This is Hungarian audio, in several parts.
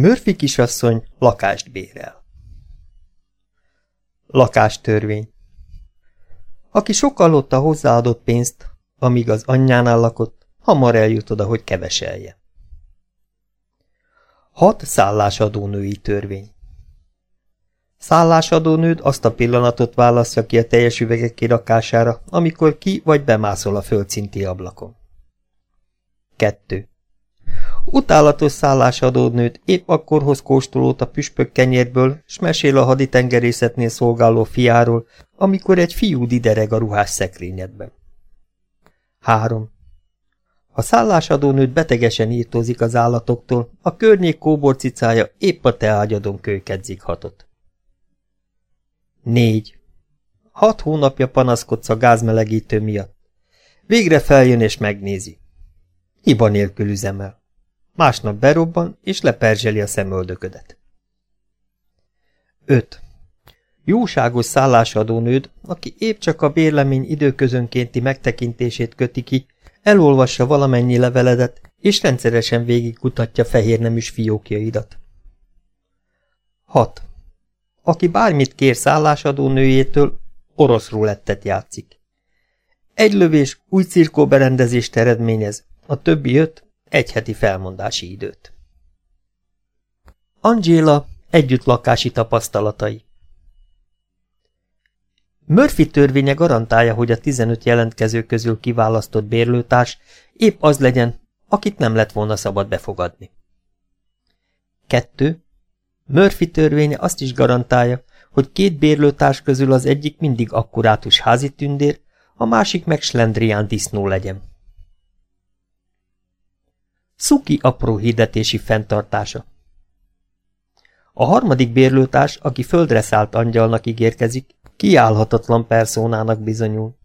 Murphy kisasszony lakást bérel. Lakástörvény Aki sokallotta hozzáadott pénzt, amíg az anyjánál lakott, hamar eljut oda, hogy keveselje. Hat szállásadónői törvény Szállásadónőd azt a pillanatot választja ki a teljes üvegek kirakására, amikor ki vagy bemászol a földszinti ablakon. 2. Utálatos szállásadónőt épp akkor hoz kóstolót a püspök kenyérből, s mesél a haditengerészetnél szolgáló fiáról, amikor egy fiú didereg a ruhás szekrényedben. 3. Ha szállásadónőt betegesen írtózik az állatoktól, a környék kóborcicája épp a te ágyadon kölykedzik hatot. 4. Hat hónapja panaszkodsz a gázmelegítő miatt. Végre feljön és megnézi. Hiba nélkül üzemel. Másnap berobban, és leperzseli a szemöldöködet. 5. Jóságos szállásadó nőd, aki épp csak a bérlemény időközönkénti megtekintését köti ki, elolvassa valamennyi leveledet, és rendszeresen végigkutatja fehérneműs fiókjaidat. 6. Aki bármit kér szállásadó nőjétől, orosz rulettet játszik. Egy lövés új cirkóberendezést eredményez, a többi öt egy heti felmondási időt. Angela együttlakási tapasztalatai Murphy törvénye garantálja, hogy a 15 jelentkező közül kiválasztott bérlőtárs épp az legyen, akit nem lett volna szabad befogadni. 2. Murphy törvénye azt is garantálja, hogy két bérlőtárs közül az egyik mindig akkurátus házi tündér, a másik meg slendrián disznó legyen. Szuki apró hirdetési fenntartása A harmadik bérlőtárs, aki földre szállt angyalnak ígérkezik, kiállhatatlan perszónának bizonyul.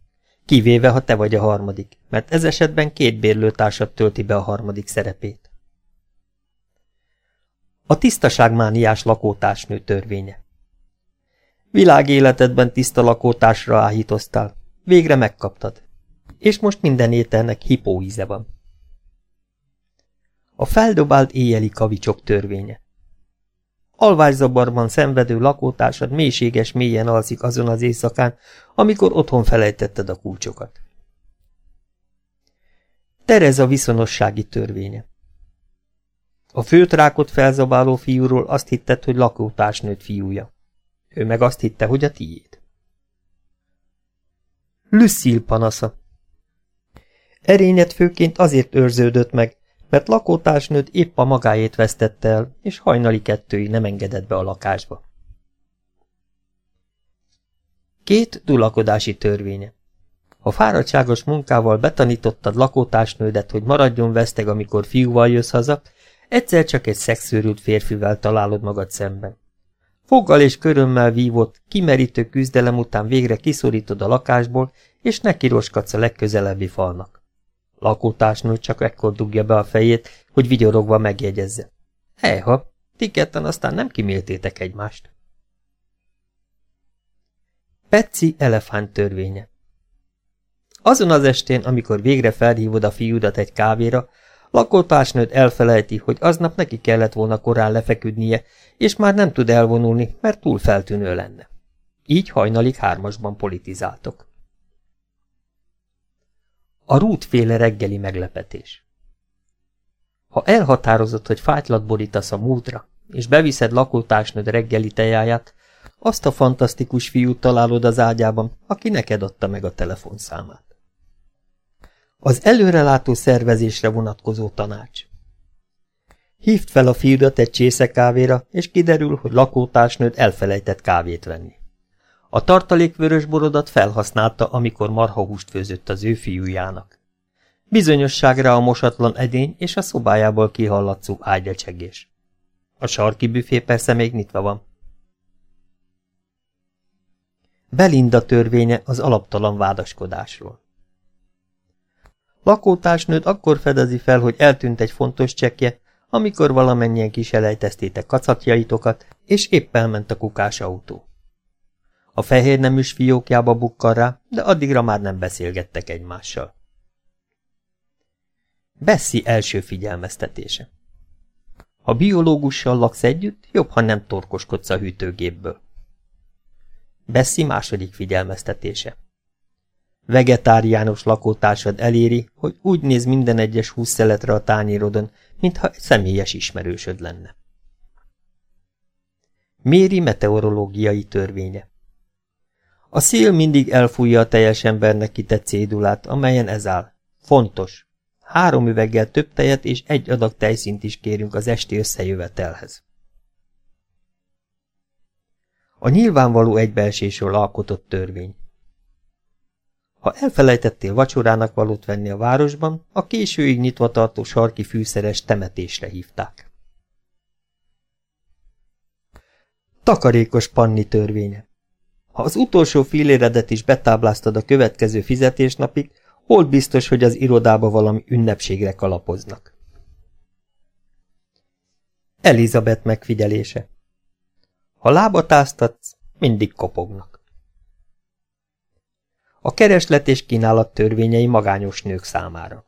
Kivéve, ha te vagy a harmadik, mert ez esetben két bérlőtársat tölti be a harmadik szerepét. A tisztaságmániás lakótársnő törvénye Világéletedben tiszta lakótársra áhítoztál. Végre megkaptad. És most minden ételnek hipóíze van. A feldobált éjjeli kavicsok törvénye Alvászabarban szenvedő lakótársad mélységes mélyen alszik azon az éjszakán, amikor otthon felejtetted a kulcsokat. Tereza viszonossági törvénye A főtrákot felzabáló fiúról azt hitted, hogy lakótársnőt fiúja. Ő meg azt hitte, hogy a tiéd. Lucille panasza Erényet főként azért őrződött meg, mert lakótársnőt épp a magáét vesztette el, és hajnali kettői nem engedett be a lakásba. Két dulakodási törvénye. Ha fáradtságos munkával betanítottad lakótársnődet, hogy maradjon veszteg, amikor fiúval jössz haza, egyszer csak egy szexőrült férfivel találod magad szemben. Foggal és körömmel vívott, kimerítő küzdelem után végre kiszorítod a lakásból, és neki roskadsz a legközelebbi falnak. Lakótársnő csak ekkor dugja be a fejét, hogy vigyorogva megjegyezze. Ejha, ti ketten aztán nem kiméltétek egymást. Petszi elefánt törvénye Azon az estén, amikor végre felhívod a fiúdat egy kávéra, lakótársnőd elfelejti, hogy aznap neki kellett volna korán lefeküdnie, és már nem tud elvonulni, mert túl feltűnő lenne. Így hajnalig hármasban politizáltok. A rútféle reggeli meglepetés Ha elhatározott, hogy fájtlat borítasz a múltra, és beviszed lakótársnőd reggeli tejáját, azt a fantasztikus fiút találod az ágyában, aki neked adta meg a telefonszámát. Az előrelátó szervezésre vonatkozó tanács Hívd fel a fiúdat egy csésze kávéra, és kiderül, hogy lakótársnőd elfelejtett kávét venni. A tartalékvörös borodat felhasználta, amikor marhahúst főzött az ő fiújának. Bizonyosságra a mosatlan edény és a szobájából kihallatszó ágyacsegés. A sarki büfé persze még nyitva van. Belinda törvénye az alaptalan vádaskodásról. Lakótársnőd akkor fedezi fel, hogy eltűnt egy fontos csekje, amikor valamennyien kiselejteztétek kacatjaitokat, és épp elment a kukás autó. A fehér neműs fiókjába bukkal rá, de addigra már nem beszélgettek egymással. Bessi első figyelmeztetése Ha biológussal laksz együtt, jobb, ha nem torkoskodsz a hűtőgépből. Bessi második figyelmeztetése. Vegetáriánus lakótársad eléri, hogy úgy néz minden egyes húszszeletre a tányérodon, mintha egy személyes ismerősöd lenne. Méri meteorológiai törvénye A szél mindig elfújja a teljes embernek kitett cédulát, amelyen ez áll. Fontos. Három üveggel több tejet és egy adag tejszint is kérünk az esti összejövetelhez. A nyilvánvaló egybeesésről alkotott törvény. Ha elfelejtettél vacsorának valót venni a városban, a későig nyitva tartó sarki fűszeres temetésre hívták. Takarékos panni törvénye. Ha az utolsó filléredet is betábláztad a következő fizetésnapig, hol biztos, hogy az irodába valami ünnepségre kalapoznak. Elizabeth megfigyelése. Ha lábat áztatsz, mindig kopognak. A kereslet és kínálat törvényei magányos nők számára.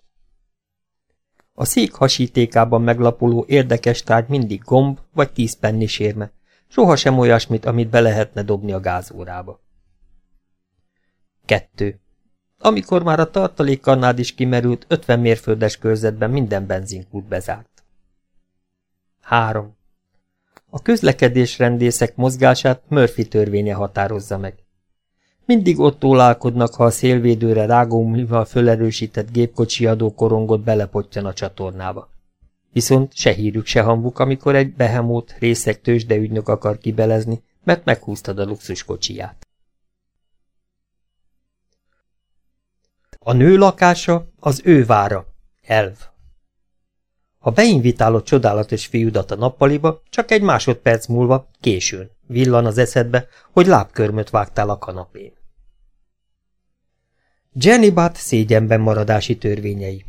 A szék hasítékában meglapuló érdekes tárgy mindig gomb vagy tíz pennisérme, sohasem olyasmit, amit be lehetne dobni a gázórába. 2. Amikor már a tartalékkannád is kimerült, 50 mérföldes körzetben minden benzinkút bezárt. 3. A közlekedés rendészek mozgását Murphy törvénye határozza meg. Mindig ott ólálkodnak, ha a szélvédőre rágómlival fölerősített gépkocsi adó korongot belepottyan a csatornába. Viszont se hírük, se hanguk, amikor egy behemót részek tőzsdeügynök akar kibelezni, mert meghúztad a luxuskocsiját. A nő lakása az ő vára. Elv. Ha beinvitálod csodálatos fiúdat a nappaliba, csak egy másodperc múlva, későn, villan az eszedbe, hogy lábkörmöt vágtál a kanapén. Jenny Butt szégyenben maradási törvényei.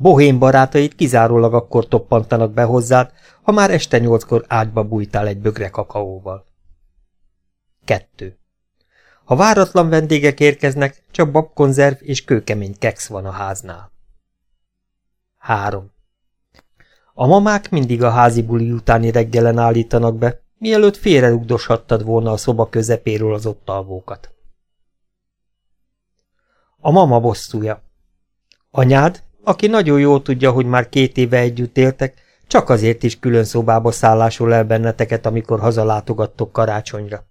Bohém barátait kizárólag akkor toppantanak be hozzád, ha már este nyolckor ágyba bújtál egy bögre kakaóval. 2. Ha váratlan vendégek érkeznek, csak babkonzerv és kőkemény keksz van a háznál. 3. A mamák mindig a házi buli utáni reggelen állítanak be, mielőtt félrerugdoshattad volna a szoba közepéről az ott alvókat. A mama bosszúja. Anyád, aki nagyon jól tudja, hogy már két éve együtt éltek, csak azért is külön szobába szállásol el benneteket, amikor hazalátogattok karácsonyra.